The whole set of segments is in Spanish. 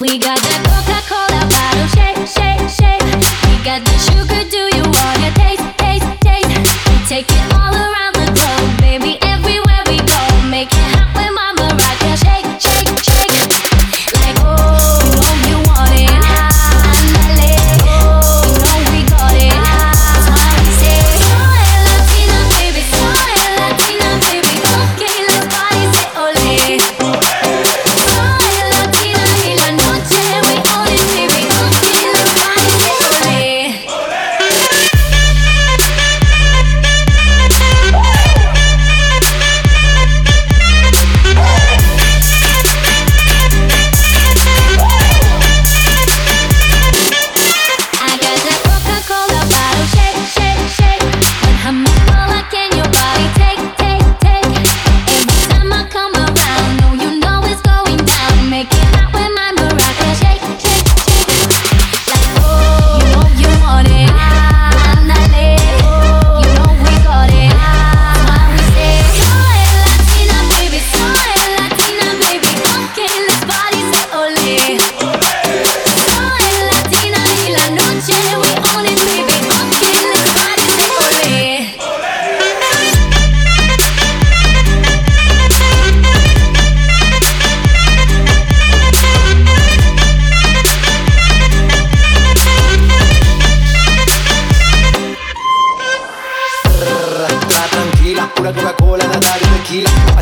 We got the Coca Cola bottle shake, shake, shake. We got the sugar, do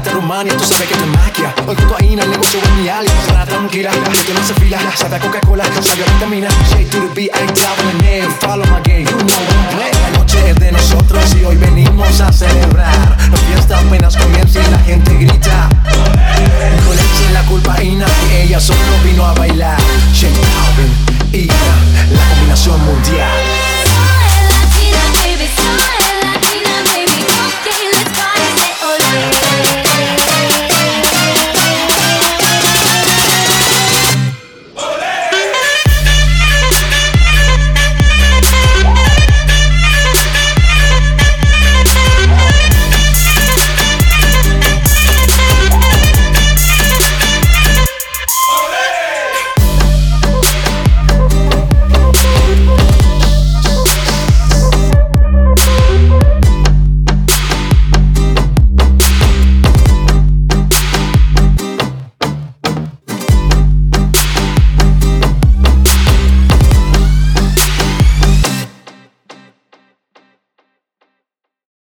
Rumania, tú sabes que es magia. Hoy cocaína, el negocio es mi alias. Para tranquila, porque no se fila. Sabe a Coca-Cola, sabe a vitamina. Shade to the beat, I travel in name. Follow my game, you know I'm. La noche es de nosotros y hoy venimos a celebrar. La fiesta apenas comienza y la gente grita.